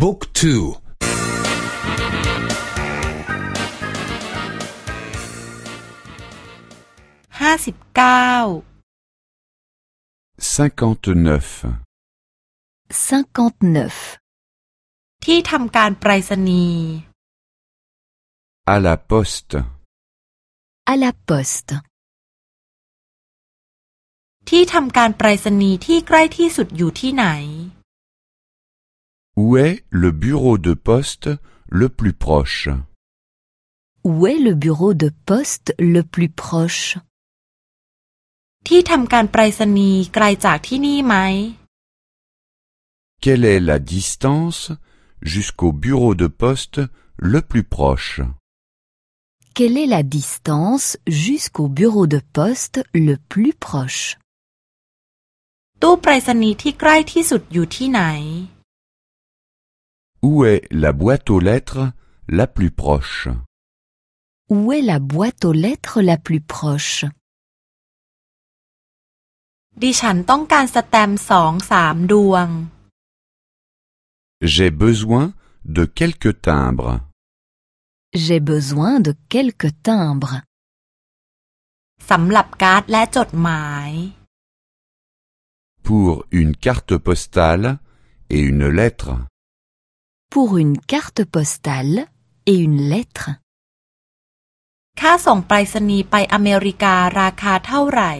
บุ๊กทูห้าสิบเก้า 59. 59. ที่ทำการไปรษณีย์ À la poste. À la poste. ที่ทำการไปรษณีย์ที่ใกล้ที่สุดอยู่ที่ไหน Où est le bureau de poste le plus proche Où est le bureau de poste le plus proche ที่ทำการไปรษณีย์ไกลจากที่นี่ไหม Quelle est la distance jusqu'au bureau de poste le plus proche Quelle est la distance jusqu'au bureau de poste le plus proche ตู้ไปรษณีย์ที่ใกล้ที่สุดอยู่ที่ไหน Où est la boîte aux lettres la plus proche Où est la boîte aux lettres la plus proche ดิฉันต้องการสแตมป์สองสามดวง J'ai besoin de quelques timbres. J'ai besoin de quelques timbres สำหรับการ์ดและจดหมาย Pour une carte postale et une lettre. Pour une carte postale et une lettre ค่าส่งไปรษณีย์ไปอเมริการาคาเท่าไหร่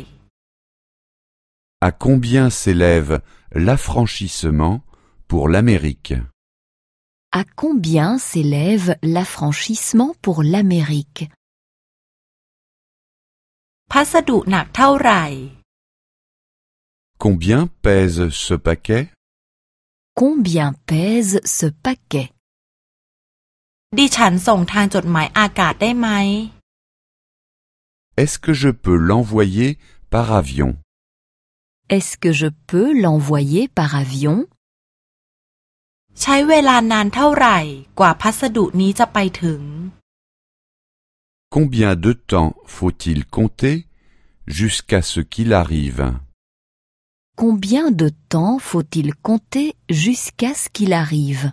À combien s'élève l'affranchissement pour l'Amérique À combien s'élève l'affranchissement pour l'Amérique พัสดุหนักเท่าไหร่ Combien pèse ce paquet Combien pèse ce paquet ดิฉันส่งทางจดหมายอากาศได้ไหม Est-ce que je peux l'envoyer par avion Est-ce que je peux l'envoyer par avion ใช้เวลานานเท่าไหร่ กว่าพัสดุนี้จะไปถึง Combien de temps faut-il compter jusqu'à ce qu'il arrive Combien de temps faut-il compter jusqu'à ce qu'il arrive?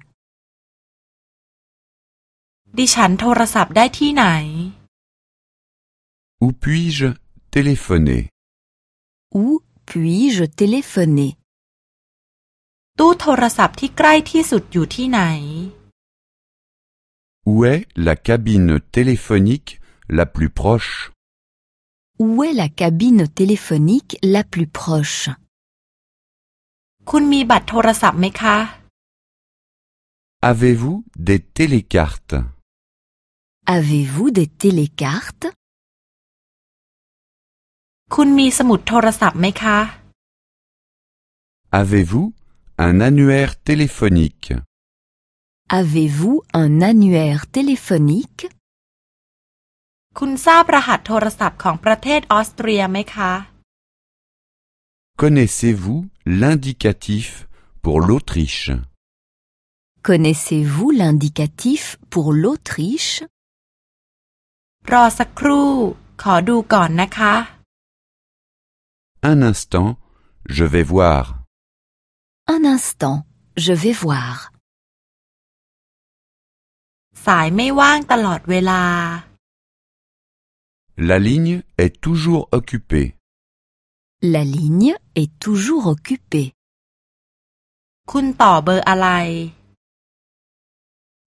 Où puis-je téléphoner? Où puis-je téléphoner? Où est la cabine téléphonique la plus proche? Où est la cabine téléphonique la plus proche? คุณมีบัตรโทรศัพท์ไหมคะ Avez-vous des télécartes Avez-vous des télécartes คุณมีสมุดโทรศัพท์ไหมคะ Avez-vous un annuaire téléphonique Avez-vous un annuaire téléphonique คุณทราบรหัสโทรศัพท์ของประเทศออสเตรียไหมคะ Connaissez-vous L'indicatif pour l'Autriche. Connaissez-vous l'indicatif pour l'Autriche? Un instant, je vais voir. Un instant, je vais voir. La ligne est toujours occupée. La ligne est toujours occupée.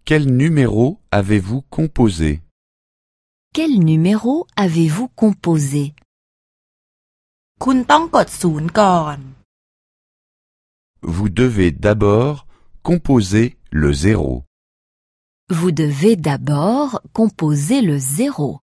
Quel numéro avez-vous composé? Quel numéro avez-vous composé? Vous devez d'abord composer le zéro. Vous devez d'abord composer le zéro.